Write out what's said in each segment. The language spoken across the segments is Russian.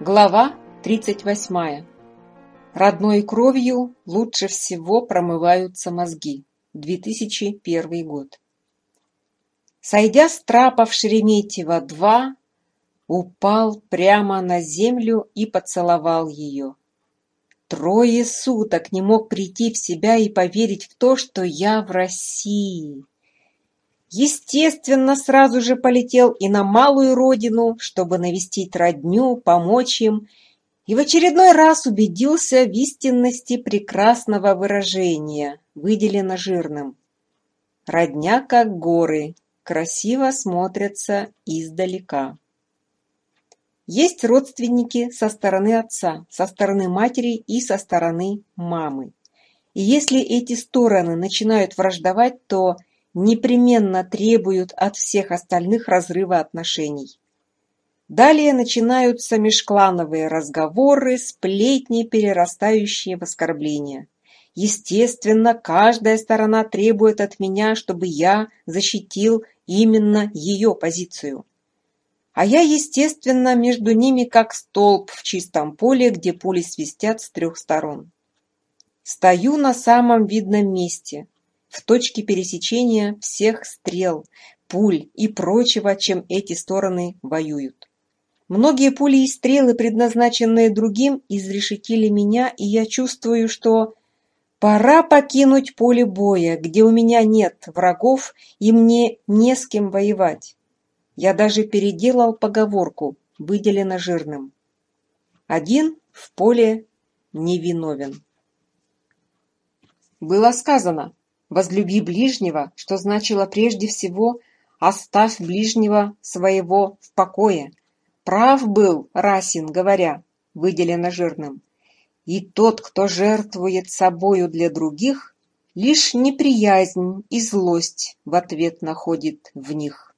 Глава 38. Родной кровью лучше всего промываются мозги. 2001 год. Сойдя с трапа в Шереметьево-2, упал прямо на землю и поцеловал ее. Трое суток не мог прийти в себя и поверить в то, что я в России естественно, сразу же полетел и на малую родину, чтобы навестить родню, помочь им, и в очередной раз убедился в истинности прекрасного выражения, выделено жирным. Родня как горы, красиво смотрятся издалека. Есть родственники со стороны отца, со стороны матери и со стороны мамы. И если эти стороны начинают враждовать, то – непременно требуют от всех остальных разрыва отношений. Далее начинаются межклановые разговоры, сплетни, перерастающие в оскорбления. Естественно, каждая сторона требует от меня, чтобы я защитил именно ее позицию. А я, естественно, между ними как столб в чистом поле, где пули свистят с трех сторон. Стою на самом видном месте, в точке пересечения всех стрел, пуль и прочего, чем эти стороны воюют. Многие пули и стрелы, предназначенные другим, изрешетили меня, и я чувствую, что пора покинуть поле боя, где у меня нет врагов и мне не с кем воевать. Я даже переделал поговорку, выделено жирным. Один в поле невиновен. Было сказано, возлюби ближнего, что значило прежде всего «оставь ближнего своего в покое». Прав был Расин, говоря, выделено жирным. И тот, кто жертвует собою для других, лишь неприязнь и злость в ответ находит в них.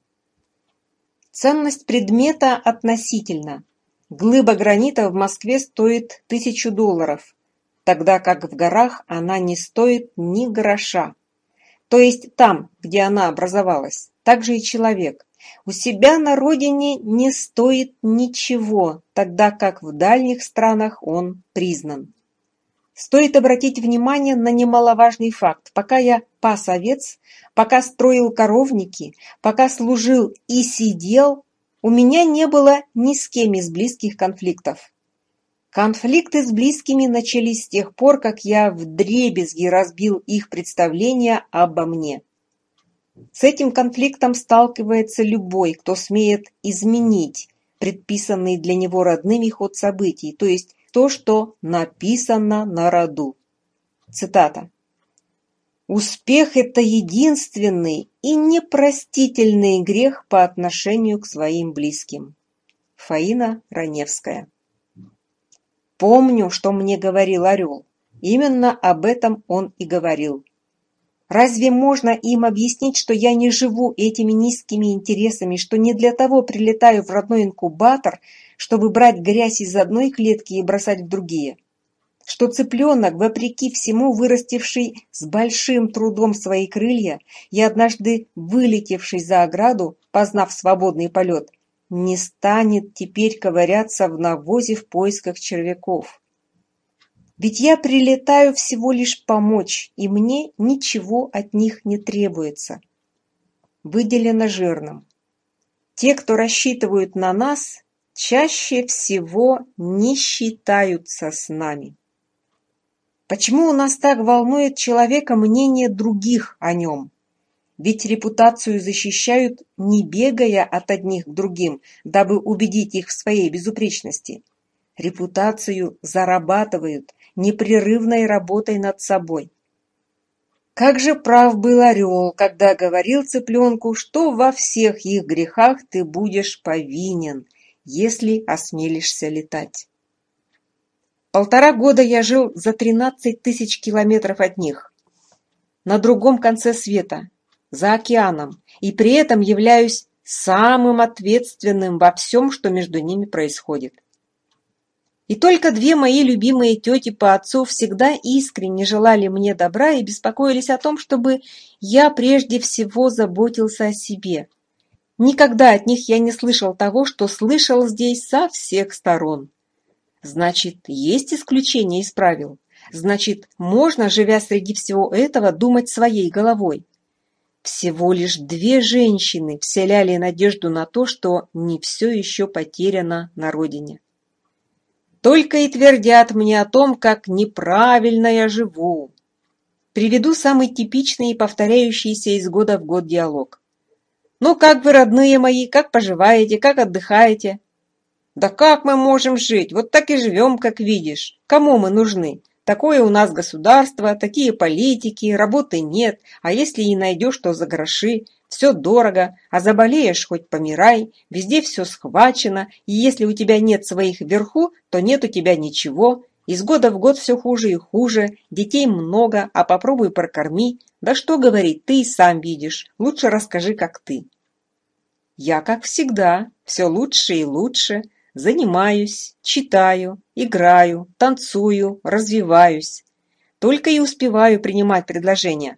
Ценность предмета относительно. Глыба гранита в Москве стоит тысячу долларов, тогда как в горах она не стоит ни гроша. То есть там, где она образовалась, также и человек. У себя на родине не стоит ничего, тогда как в дальних странах он признан. Стоит обратить внимание на немаловажный факт. Пока я пас овец, пока строил коровники, пока служил и сидел, у меня не было ни с кем из близких конфликтов. Конфликты с близкими начались с тех пор, как я вдребезги разбил их представления обо мне. С этим конфликтом сталкивается любой, кто смеет изменить предписанный для него родными ход событий, то есть то, что написано на роду. Цитата. «Успех – это единственный и непростительный грех по отношению к своим близким». Фаина Раневская Помню, что мне говорил орел. Именно об этом он и говорил. Разве можно им объяснить, что я не живу этими низкими интересами, что не для того прилетаю в родной инкубатор, чтобы брать грязь из одной клетки и бросать в другие? Что цыпленок, вопреки всему вырастивший с большим трудом свои крылья и однажды вылетевший за ограду, познав свободный полет, не станет теперь ковыряться в навозе в поисках червяков. Ведь я прилетаю всего лишь помочь, и мне ничего от них не требуется. Выделено жирным. Те, кто рассчитывают на нас, чаще всего не считаются с нами. Почему у нас так волнует человека мнение других о нем? Ведь репутацию защищают не бегая от одних к другим, дабы убедить их в своей безупречности. Репутацию зарабатывают непрерывной работой над собой. Как же прав был орел, когда говорил цыпленку, что во всех их грехах ты будешь повинен, если осмелишься летать. Полтора года я жил за 13 тысяч километров от них, на другом конце света, за океаном и при этом являюсь самым ответственным во всем, что между ними происходит. И только две мои любимые тети по отцу всегда искренне желали мне добра и беспокоились о том, чтобы я прежде всего заботился о себе. Никогда от них я не слышал того, что слышал здесь со всех сторон. Значит, есть исключение из правил. Значит, можно, живя среди всего этого, думать своей головой. Всего лишь две женщины вселяли надежду на то, что не все еще потеряно на родине. Только и твердят мне о том, как неправильно я живу. Приведу самый типичный и повторяющийся из года в год диалог. «Ну как вы, родные мои, как поживаете, как отдыхаете?» «Да как мы можем жить? Вот так и живем, как видишь. Кому мы нужны?» Такое у нас государство, такие политики, работы нет, а если и найдешь, то за гроши. Все дорого, а заболеешь хоть помирай, везде все схвачено, и если у тебя нет своих вверху, то нет у тебя ничего. Из года в год все хуже и хуже, детей много, а попробуй прокорми. Да что говорить, ты и сам видишь, лучше расскажи, как ты. Я, как всегда, все лучше и лучше, занимаюсь, читаю, играю, танцую, развиваюсь. Только и успеваю принимать предложения.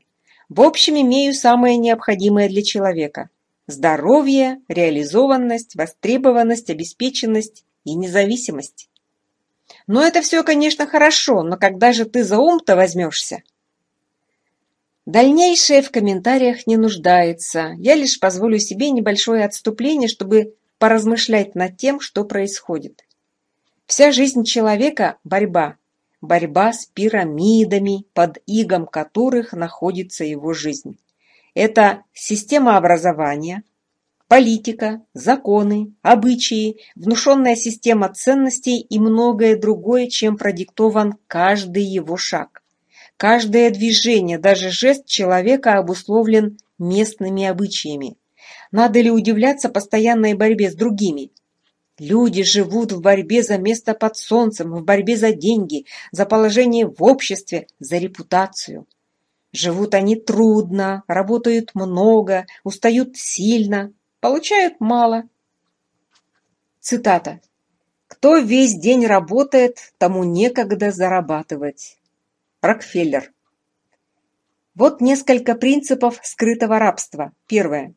В общем, имею самое необходимое для человека. Здоровье, реализованность, востребованность, обеспеченность и независимость. Но это все, конечно, хорошо, но когда же ты за ум-то возьмешься? Дальнейшее в комментариях не нуждается. Я лишь позволю себе небольшое отступление, чтобы поразмышлять над тем, что происходит. Вся жизнь человека – борьба. Борьба с пирамидами, под игом которых находится его жизнь. Это система образования, политика, законы, обычаи, внушенная система ценностей и многое другое, чем продиктован каждый его шаг. Каждое движение, даже жест человека обусловлен местными обычаями, надо ли удивляться постоянной борьбе с другими? Люди живут в борьбе за место под солнцем, в борьбе за деньги, за положение в обществе, за репутацию. Живут они трудно, работают много, устают сильно, получают мало. Цитата. «Кто весь день работает, тому некогда зарабатывать». Рокфеллер. Вот несколько принципов скрытого рабства. Первое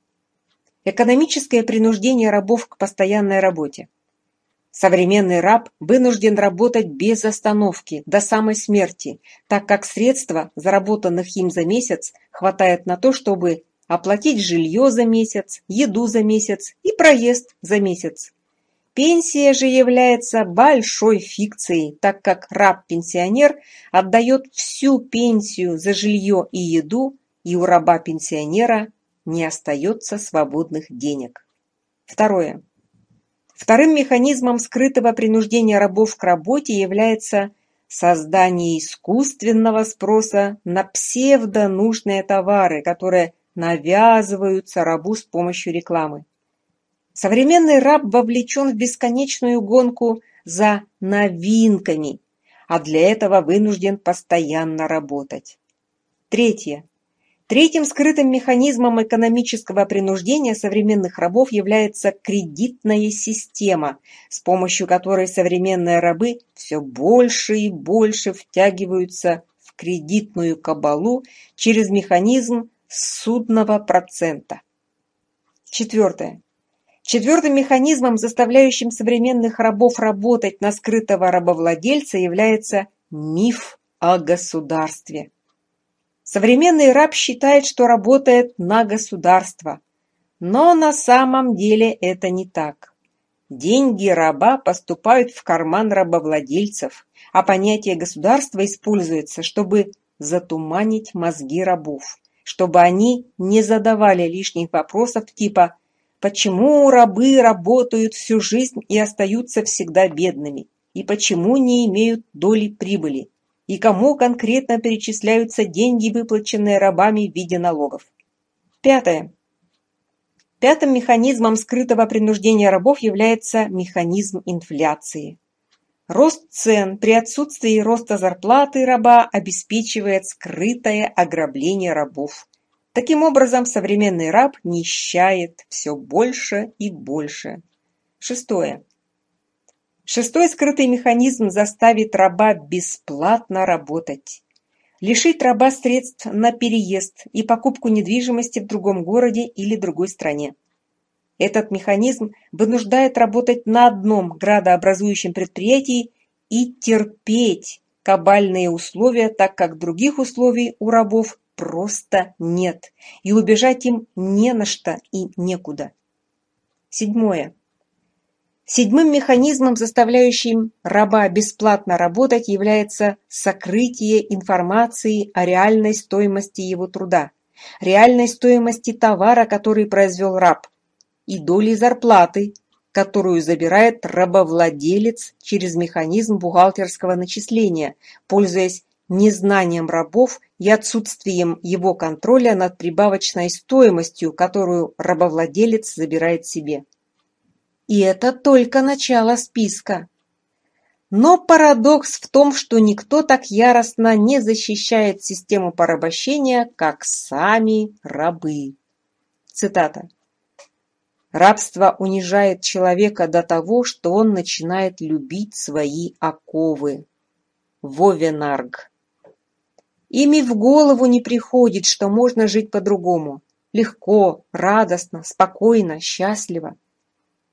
экономическое принуждение рабов к постоянной работе. Современный раб вынужден работать без остановки до самой смерти, так как средства, заработанных им за месяц, хватает на то, чтобы оплатить жилье за месяц, еду за месяц и проезд за месяц. Пенсия же является большой фикцией, так как раб-пенсионер отдает всю пенсию за жилье и еду, и у раба-пенсионера не остается свободных денег. Второе. Вторым механизмом скрытого принуждения рабов к работе является создание искусственного спроса на псевдонужные товары, которые навязываются рабу с помощью рекламы. Современный раб вовлечен в бесконечную гонку за новинками, а для этого вынужден постоянно работать. Третье. Третьим скрытым механизмом экономического принуждения современных рабов является кредитная система, с помощью которой современные рабы все больше и больше втягиваются в кредитную кабалу через механизм судного процента. Четвертое. Четвертым механизмом, заставляющим современных рабов работать на скрытого рабовладельца, является миф о государстве. Современный раб считает, что работает на государство. Но на самом деле это не так. Деньги раба поступают в карман рабовладельцев, а понятие государства используется, чтобы затуманить мозги рабов, чтобы они не задавали лишних вопросов типа «Почему рабы работают всю жизнь и остаются всегда бедными?» и «Почему не имеют доли прибыли?» и кому конкретно перечисляются деньги, выплаченные рабами в виде налогов. Пятое. Пятым механизмом скрытого принуждения рабов является механизм инфляции. Рост цен при отсутствии роста зарплаты раба обеспечивает скрытое ограбление рабов. Таким образом, современный раб нищает все больше и больше. Шестое. Шестой скрытый механизм заставит раба бесплатно работать, лишит раба средств на переезд и покупку недвижимости в другом городе или другой стране. Этот механизм вынуждает работать на одном градообразующем предприятии и терпеть кабальные условия, так как других условий у рабов просто нет, и убежать им не на что и некуда. Седьмое. Седьмым механизмом, заставляющим раба бесплатно работать, является сокрытие информации о реальной стоимости его труда, реальной стоимости товара, который произвел раб, и доли зарплаты, которую забирает рабовладелец через механизм бухгалтерского начисления, пользуясь незнанием рабов и отсутствием его контроля над прибавочной стоимостью, которую рабовладелец забирает себе. И это только начало списка. Но парадокс в том, что никто так яростно не защищает систему порабощения, как сами рабы. Цитата. Рабство унижает человека до того, что он начинает любить свои оковы. Вовенарг. Ими в голову не приходит, что можно жить по-другому. Легко, радостно, спокойно, счастливо.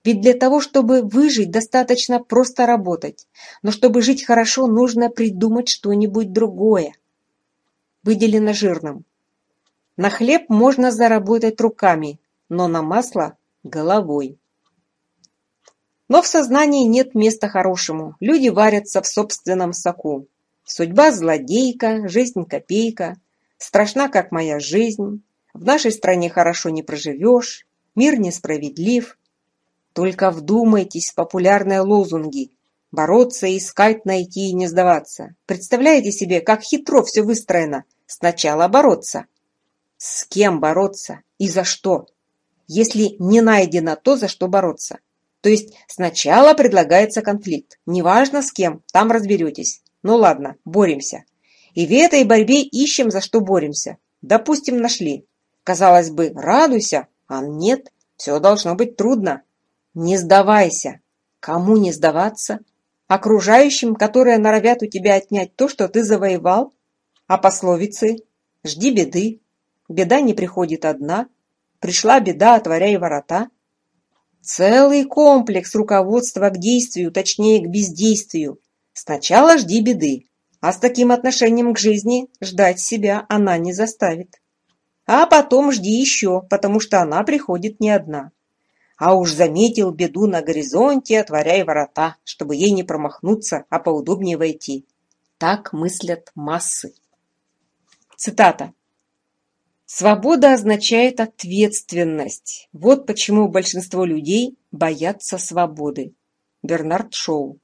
Ведь для того, чтобы выжить, достаточно просто работать. Но чтобы жить хорошо, нужно придумать что-нибудь другое. Выделено жирным. На хлеб можно заработать руками, но на масло – головой. Но в сознании нет места хорошему. Люди варятся в собственном соку. Судьба злодейка, жизнь копейка. Страшна, как моя жизнь. В нашей стране хорошо не проживешь. Мир несправедлив. Только вдумайтесь в популярные лозунги «бороться, искать, найти и не сдаваться». Представляете себе, как хитро все выстроено? Сначала бороться. С кем бороться и за что? Если не найдено то, за что бороться. То есть сначала предлагается конфликт. Неважно с кем, там разберетесь. Ну ладно, боремся. И в этой борьбе ищем, за что боремся. Допустим, нашли. Казалось бы, радуйся, а нет, все должно быть трудно. Не сдавайся. Кому не сдаваться? Окружающим, которые норовят у тебя отнять то, что ты завоевал? А пословицы? Жди беды. Беда не приходит одна. Пришла беда, отворяй ворота. Целый комплекс руководства к действию, точнее, к бездействию. Сначала жди беды, а с таким отношением к жизни ждать себя она не заставит. А потом жди еще, потому что она приходит не одна а уж заметил беду на горизонте, отворяй ворота, чтобы ей не промахнуться, а поудобнее войти. Так мыслят массы. Цитата. Свобода означает ответственность. Вот почему большинство людей боятся свободы. Бернард Шоу.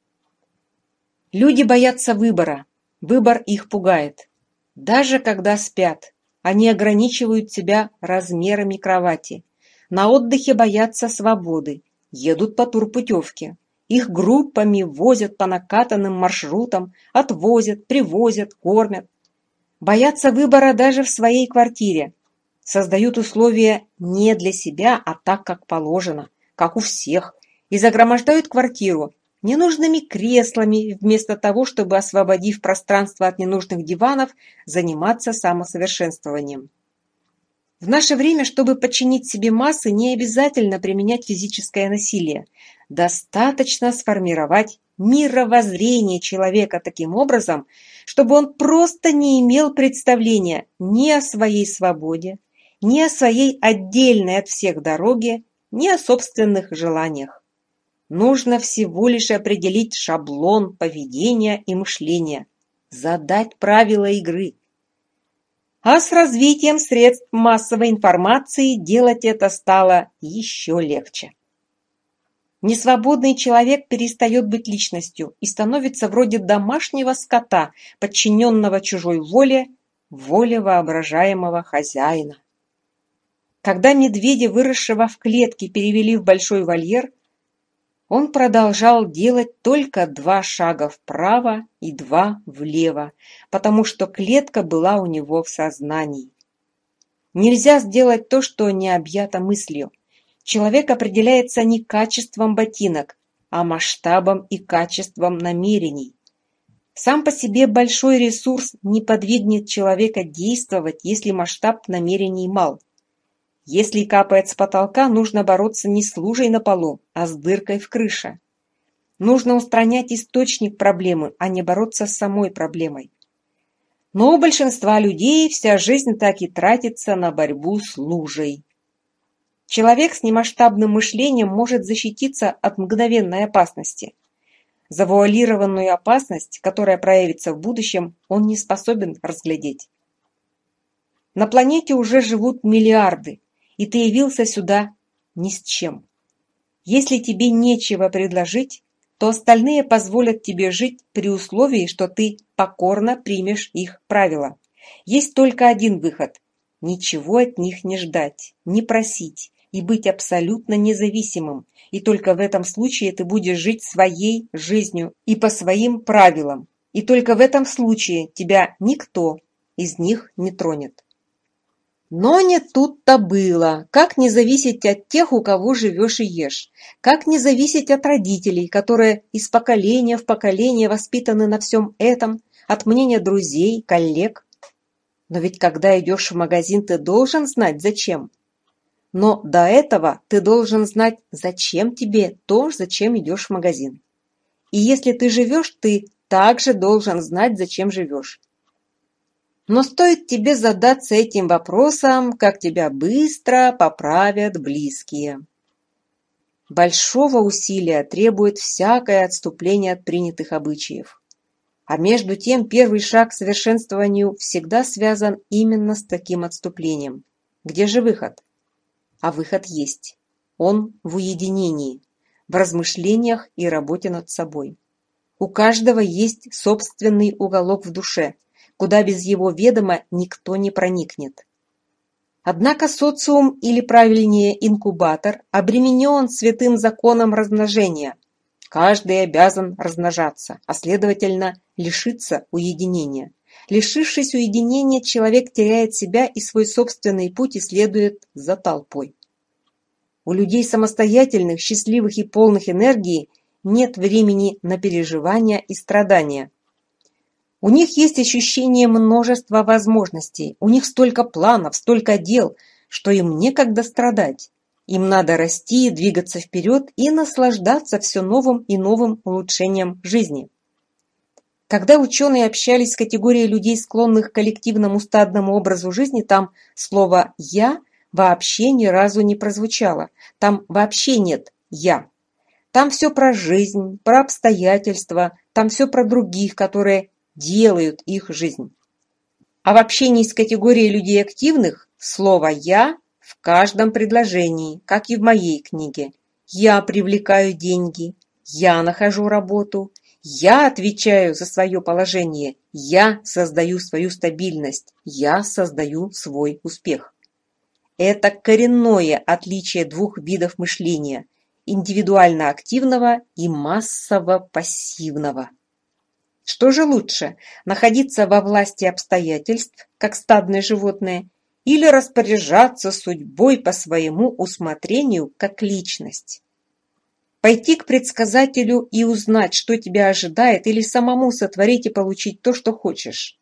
Люди боятся выбора. Выбор их пугает. Даже когда спят, они ограничивают себя размерами кровати – на отдыхе боятся свободы, едут по турпутевке. Их группами возят по накатанным маршрутам, отвозят, привозят, кормят. Боятся выбора даже в своей квартире. Создают условия не для себя, а так, как положено, как у всех, и загромождают квартиру ненужными креслами, вместо того, чтобы, освободив пространство от ненужных диванов, заниматься самосовершенствованием. В наше время, чтобы подчинить себе массы, не обязательно применять физическое насилие. Достаточно сформировать мировоззрение человека таким образом, чтобы он просто не имел представления ни о своей свободе, ни о своей отдельной от всех дороге, ни о собственных желаниях. Нужно всего лишь определить шаблон поведения и мышления, задать правила игры – а с развитием средств массовой информации делать это стало еще легче. Несвободный человек перестает быть личностью и становится вроде домашнего скота, подчиненного чужой воле, воле воображаемого хозяина. Когда медведя, выросшего в клетке, перевели в большой вольер, он продолжал делать только два шага вправо и два влево, потому что клетка была у него в сознании. Нельзя сделать то, что не объято мыслью. Человек определяется не качеством ботинок, а масштабом и качеством намерений. Сам по себе большой ресурс не подвигнет человека действовать, если масштаб намерений мал – если капает с потолка, нужно бороться не с лужей на полу, а с дыркой в крыше. Нужно устранять источник проблемы, а не бороться с самой проблемой. Но у большинства людей вся жизнь так и тратится на борьбу с лужей. Человек с немасштабным мышлением может защититься от мгновенной опасности. Завуалированную опасность, которая проявится в будущем, он не способен разглядеть. На планете уже живут миллиарды, и ты явился сюда ни с чем. Если тебе нечего предложить, то остальные позволят тебе жить при условии, что ты покорно примешь их правила. Есть только один выход – ничего от них не ждать, не просить и быть абсолютно независимым, и только в этом случае ты будешь жить своей жизнью и по своим правилам, и только в этом случае тебя никто из них не тронет. Но не тут-то было. Как не зависеть от тех, у кого живешь и ешь? Как не зависеть от родителей, которые из поколения в поколение воспитаны на всем этом, от мнения друзей, коллег? Но ведь когда идешь в магазин, ты должен знать, зачем. Но до этого ты должен знать, зачем тебе то, зачем идешь в магазин. И если ты живешь, ты также должен знать, зачем живешь. Но стоит тебе задаться этим вопросом, как тебя быстро поправят близкие. Большого усилия требует всякое отступление от принятых обычаев. А между тем первый шаг к совершенствованию всегда связан именно с таким отступлением. Где же выход? А выход есть. Он в уединении, в размышлениях и работе над собой. У каждого есть собственный уголок в душе – куда без его ведома никто не проникнет. Однако социум, или правильнее инкубатор, обременен святым законом размножения. Каждый обязан размножаться, а следовательно лишиться уединения. Лишившись уединения, человек теряет себя и свой собственный путь и следует за толпой. У людей самостоятельных, счастливых и полных энергии нет времени на переживания и страдания. У них есть ощущение множества возможностей, у них столько планов, столько дел, что им некогда страдать. Им надо расти, двигаться вперед и наслаждаться все новым и новым улучшением жизни. Когда ученые общались с категорией людей, склонных к коллективному стадному образу жизни, там слово «я» вообще ни разу не прозвучало. Там вообще нет «я». Там все про жизнь, про обстоятельства, там все про других, которые делают их жизнь. А в общении с категорией людей активных слово «я» в каждом предложении, как и в моей книге. Я привлекаю деньги, я нахожу работу, я отвечаю за свое положение, я создаю свою стабильность, я создаю свой успех. Это коренное отличие двух видов мышления – индивидуально активного и массово пассивного. Что же лучше, находиться во власти обстоятельств, как стадное животное, или распоряжаться судьбой по своему усмотрению, как личность? Пойти к предсказателю и узнать, что тебя ожидает, или самому сотворить и получить то, что хочешь.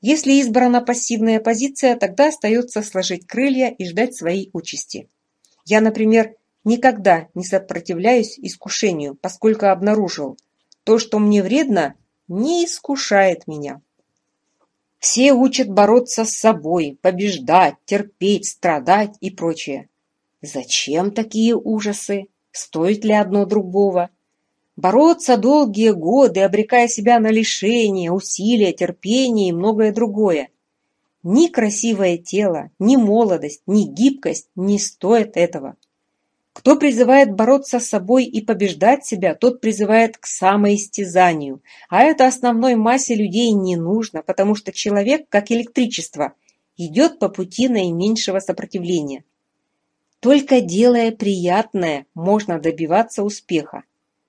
Если избрана пассивная позиция, тогда остается сложить крылья и ждать своей участи. Я, например, никогда не сопротивляюсь искушению, поскольку обнаружил – то, что мне вредно, не искушает меня. Все учат бороться с собой, побеждать, терпеть, страдать и прочее. Зачем такие ужасы? Стоит ли одно другого? Бороться долгие годы, обрекая себя на лишения, усилия, терпение и многое другое. Ни красивое тело, ни молодость, ни гибкость не стоят этого. Кто призывает бороться с собой и побеждать себя, тот призывает к самоистязанию. А это основной массе людей не нужно, потому что человек, как электричество, идет по пути наименьшего сопротивления. Только делая приятное, можно добиваться успеха.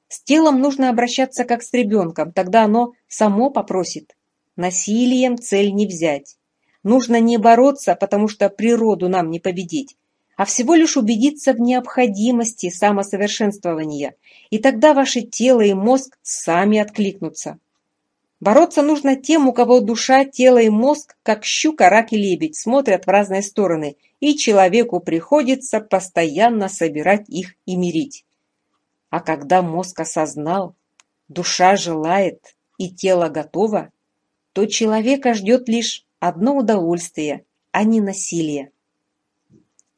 С телом нужно обращаться как с ребенком, тогда оно само попросит. Насилием цель не взять. Нужно не бороться, потому что природу нам не победить, а всего лишь убедиться в необходимости самосовершенствования, и тогда ваше тело и мозг сами откликнутся. Бороться нужно тем, у кого душа, тело и мозг, как щука, рак и лебедь, смотрят в разные стороны, и человеку приходится постоянно собирать их и мирить. А когда мозг осознал, душа желает и тело готово, то человека ждет лишь одно удовольствие, а не насилие.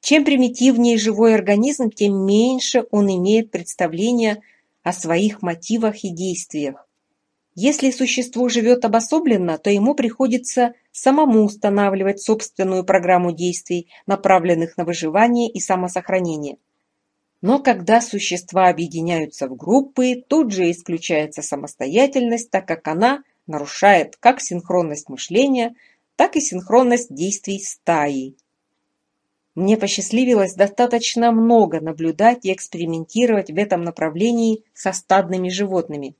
Чем примитивнее живой организм, тем меньше он имеет представления о своих мотивах и действиях. Если существо живет обособленно, то ему приходится самому устанавливать собственную программу действий, направленных на выживание и самосохранение. Но когда существа объединяются в группы, тут же исключается самостоятельность, так как она нарушает как синхронность мышления, так и синхронность действий стаи. Мне посчастливилось достаточно много наблюдать и экспериментировать в этом направлении со стадными животными.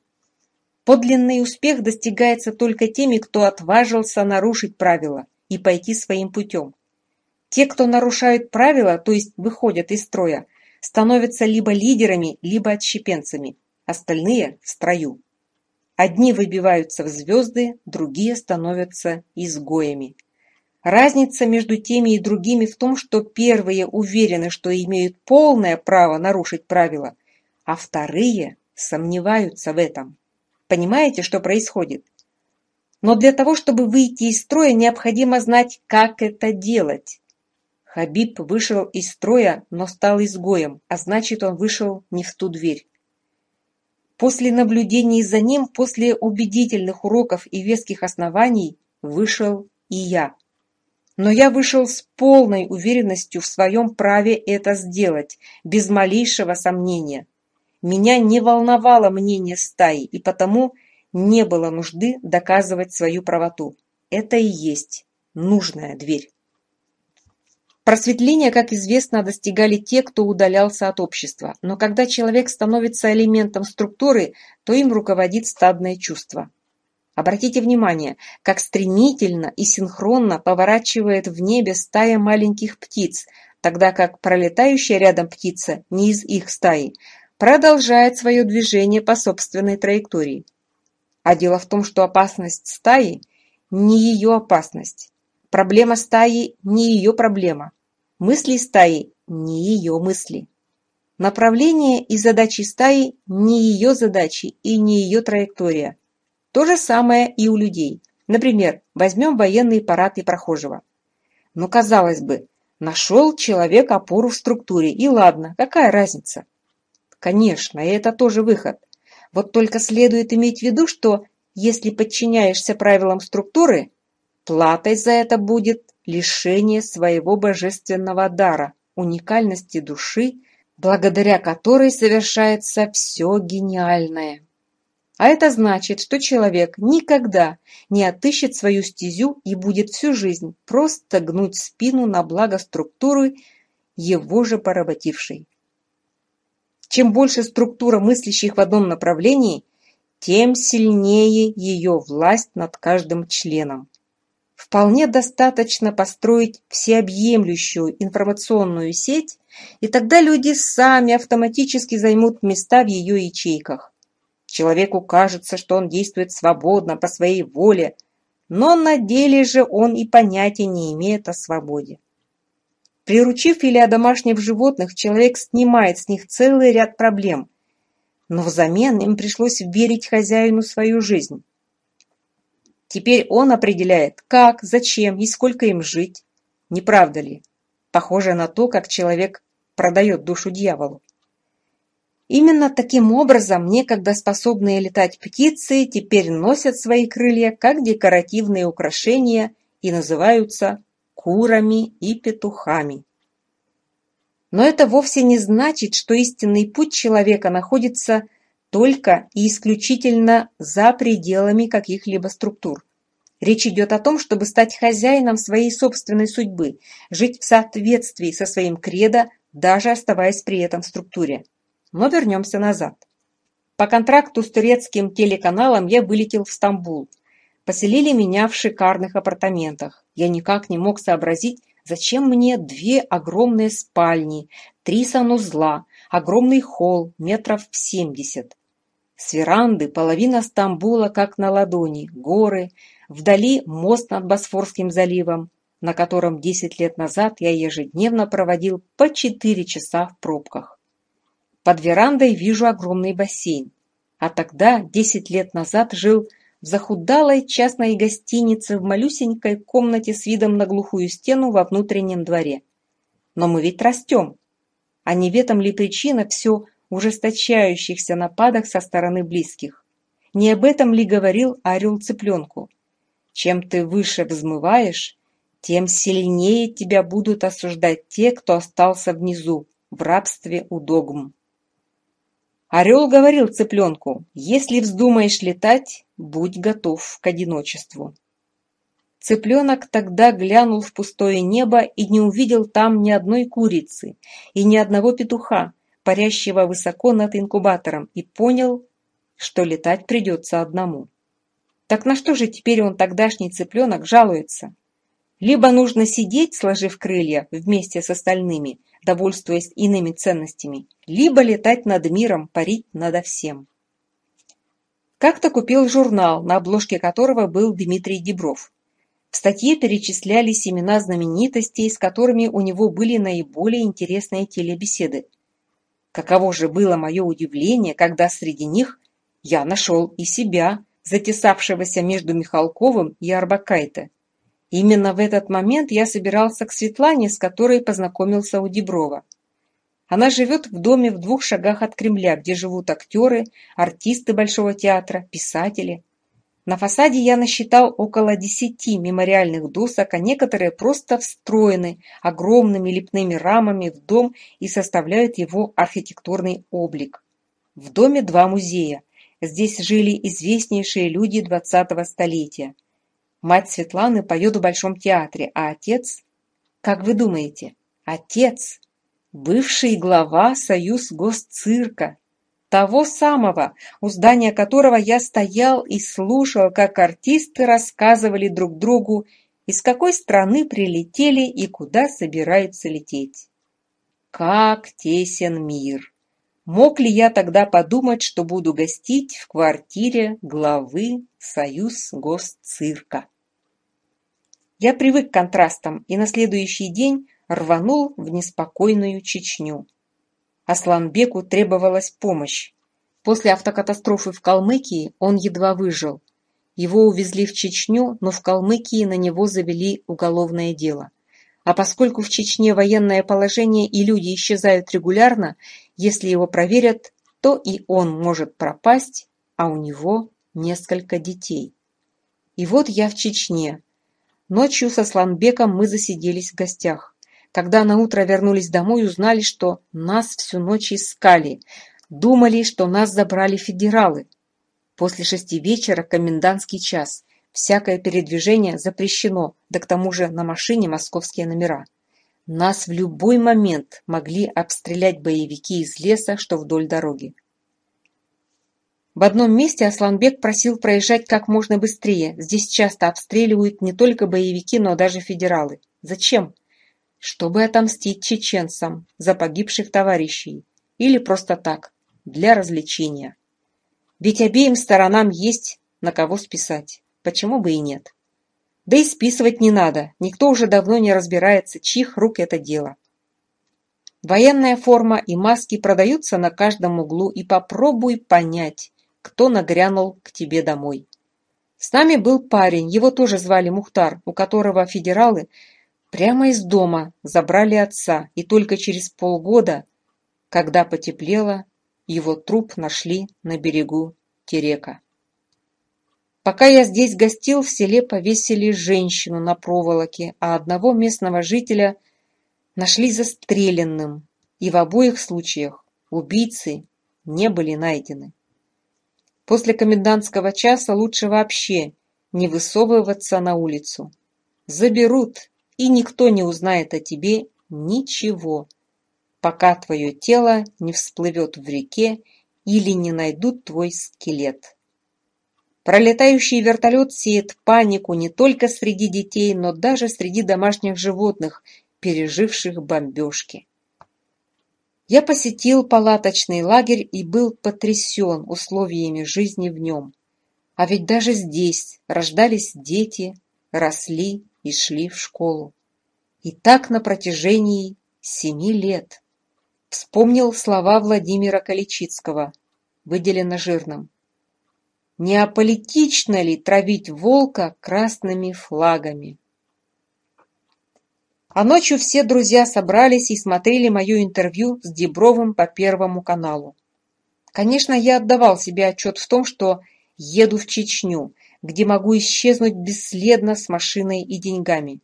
Подлинный успех достигается только теми, кто отважился нарушить правила и пойти своим путем. Те, кто нарушают правила, то есть выходят из строя, становятся либо лидерами, либо отщепенцами, остальные – в строю. Одни выбиваются в звезды, другие становятся изгоями. Разница между теми и другими в том, что первые уверены, что имеют полное право нарушить правила, а вторые сомневаются в этом. Понимаете, что происходит? Но для того, чтобы выйти из строя, необходимо знать, как это делать. Хабиб вышел из строя, но стал изгоем, а значит, он вышел не в ту дверь. После наблюдений за ним, после убедительных уроков и веских оснований, вышел и я. Но я вышел с полной уверенностью в своем праве это сделать, без малейшего сомнения. Меня не волновало мнение стаи, и потому не было нужды доказывать свою правоту. Это и есть нужная дверь. Просветление, как известно, достигали те, кто удалялся от общества. Но когда человек становится элементом структуры, то им руководит стадное чувство. Обратите внимание, как стремительно и синхронно поворачивает в небе стая маленьких птиц, тогда как пролетающая рядом птица, не из их стаи, продолжает свое движение по собственной траектории. А дело в том, что опасность стаи не ее опасность. Проблема стаи не ее проблема. Мысли стаи не ее мысли. Направление и задачи стаи не ее задачи и не ее траектория. То же самое и у людей. Например, возьмем военные парады прохожего. Ну, казалось бы, нашел человек опору в структуре, и ладно, какая разница? Конечно, это тоже выход. Вот только следует иметь в виду, что если подчиняешься правилам структуры, платой за это будет лишение своего божественного дара, уникальности души, благодаря которой совершается все гениальное. А это значит, что человек никогда не отыщет свою стезю и будет всю жизнь просто гнуть спину на благо структуры, его же поработившей. Чем больше структура мыслящих в одном направлении, тем сильнее ее власть над каждым членом. Вполне достаточно построить всеобъемлющую информационную сеть, и тогда люди сами автоматически займут места в ее ячейках. Человеку кажется, что он действует свободно, по своей воле, но на деле же он и понятия не имеет о свободе. Приручив или домашних животных, человек снимает с них целый ряд проблем, но взамен им пришлось верить хозяину свою жизнь. Теперь он определяет, как, зачем и сколько им жить. Не правда ли? Похоже на то, как человек продает душу дьяволу. Именно таким образом некогда способные летать птицы теперь носят свои крылья как декоративные украшения и называются курами и петухами. Но это вовсе не значит, что истинный путь человека находится только и исключительно за пределами каких-либо структур. Речь идет о том, чтобы стать хозяином своей собственной судьбы, жить в соответствии со своим кредо, даже оставаясь при этом в структуре. Но вернемся назад. По контракту с турецким телеканалом я вылетел в Стамбул. Поселили меня в шикарных апартаментах. Я никак не мог сообразить, зачем мне две огромные спальни, три санузла, огромный холл метров в семьдесят. С веранды половина Стамбула как на ладони, горы, вдали мост над Босфорским заливом, на котором 10 лет назад я ежедневно проводил по четыре часа в пробках. Под верандой вижу огромный бассейн. А тогда, десять лет назад, жил в захудалой частной гостинице в малюсенькой комнате с видом на глухую стену во внутреннем дворе. Но мы ведь растем. А не в этом ли причина все ужесточающихся нападок со стороны близких? Не об этом ли говорил орел цыпленку? Чем ты выше взмываешь, тем сильнее тебя будут осуждать те, кто остался внизу, в рабстве у догм. Орел говорил цыпленку, если вздумаешь летать, будь готов к одиночеству. Цыпленок тогда глянул в пустое небо и не увидел там ни одной курицы и ни одного петуха, парящего высоко над инкубатором, и понял, что летать придется одному. Так на что же теперь он тогдашний цыпленок жалуется? Либо нужно сидеть, сложив крылья вместе с остальными – довольствуясь иными ценностями, либо летать над миром, парить надо всем. Как-то купил журнал, на обложке которого был Дмитрий Дебров. В статье перечислялись имена знаменитостей, с которыми у него были наиболее интересные телебеседы. Каково же было мое удивление, когда среди них я нашел и себя, затесавшегося между Михалковым и Арбакайте. Именно в этот момент я собирался к Светлане, с которой познакомился у Деброва. Она живет в доме в двух шагах от Кремля, где живут актеры, артисты Большого театра, писатели. На фасаде я насчитал около десяти мемориальных досок, а некоторые просто встроены огромными лепными рамами в дом и составляют его архитектурный облик. В доме два музея. Здесь жили известнейшие люди 20-го столетия – Мать Светланы поет в Большом театре, а отец... Как вы думаете, отец? Бывший глава Союз Госцирка, того самого, у здания которого я стоял и слушал, как артисты рассказывали друг другу, из какой страны прилетели и куда собираются лететь. Как тесен мир! Мог ли я тогда подумать, что буду гостить в квартире главы Союз Госцирка? Я привык к контрастам и на следующий день рванул в неспокойную Чечню. Асланбеку требовалась помощь. После автокатастрофы в Калмыкии он едва выжил. Его увезли в Чечню, но в Калмыкии на него завели уголовное дело. А поскольку в Чечне военное положение и люди исчезают регулярно, если его проверят, то и он может пропасть, а у него несколько детей. И вот я в Чечне, Ночью со Сланбеком мы засиделись в гостях. Когда наутро вернулись домой, узнали, что нас всю ночь искали. Думали, что нас забрали федералы. После шести вечера комендантский час. Всякое передвижение запрещено, да к тому же на машине московские номера. Нас в любой момент могли обстрелять боевики из леса, что вдоль дороги. В одном месте Асланбек просил проезжать как можно быстрее. Здесь часто обстреливают не только боевики, но даже федералы. Зачем? Чтобы отомстить чеченцам за погибших товарищей. Или просто так, для развлечения. Ведь обеим сторонам есть на кого списать. Почему бы и нет? Да и списывать не надо. Никто уже давно не разбирается, чьих рук это дело. Военная форма и маски продаются на каждом углу, и попробуй понять, кто нагрянул к тебе домой. С нами был парень, его тоже звали Мухтар, у которого федералы прямо из дома забрали отца, и только через полгода, когда потеплело, его труп нашли на берегу Терека. Пока я здесь гостил, в селе повесили женщину на проволоке, а одного местного жителя нашли застреленным, и в обоих случаях убийцы не были найдены. После комендантского часа лучше вообще не высовываться на улицу. Заберут, и никто не узнает о тебе ничего, пока твое тело не всплывет в реке или не найдут твой скелет. Пролетающий вертолет сеет панику не только среди детей, но даже среди домашних животных, переживших бомбежки. Я посетил палаточный лагерь и был потрясен условиями жизни в нем. А ведь даже здесь рождались дети, росли и шли в школу. И так на протяжении семи лет. Вспомнил слова Владимира Каличицкого, выделено жирным. Не аполитично ли травить волка красными флагами? А ночью все друзья собрались и смотрели мое интервью с Дебровым по Первому каналу. Конечно, я отдавал себе отчет в том, что еду в Чечню, где могу исчезнуть бесследно с машиной и деньгами.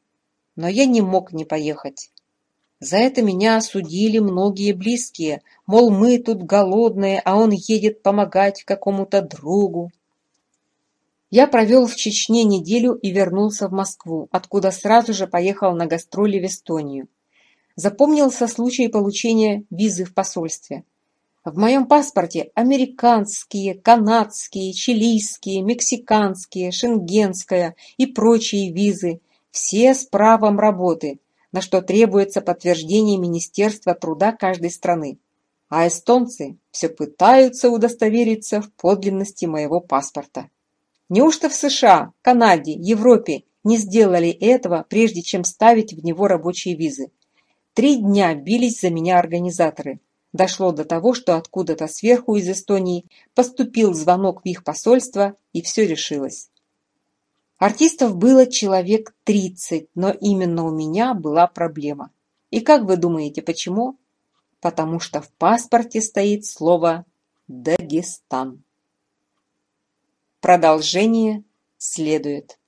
Но я не мог не поехать. За это меня осудили многие близкие, мол, мы тут голодные, а он едет помогать какому-то другу. Я провел в Чечне неделю и вернулся в Москву, откуда сразу же поехал на гастроли в Эстонию. Запомнился случай получения визы в посольстве. В моем паспорте американские, канадские, чилийские, мексиканские, шенгенская и прочие визы, все с правом работы, на что требуется подтверждение Министерства труда каждой страны. А эстонцы все пытаются удостовериться в подлинности моего паспорта. Неужто в США, Канаде, Европе не сделали этого, прежде чем ставить в него рабочие визы? Три дня бились за меня организаторы. Дошло до того, что откуда-то сверху из Эстонии поступил звонок в их посольство, и все решилось. Артистов было человек 30, но именно у меня была проблема. И как вы думаете, почему? Потому что в паспорте стоит слово «Дагестан». Продолжение следует...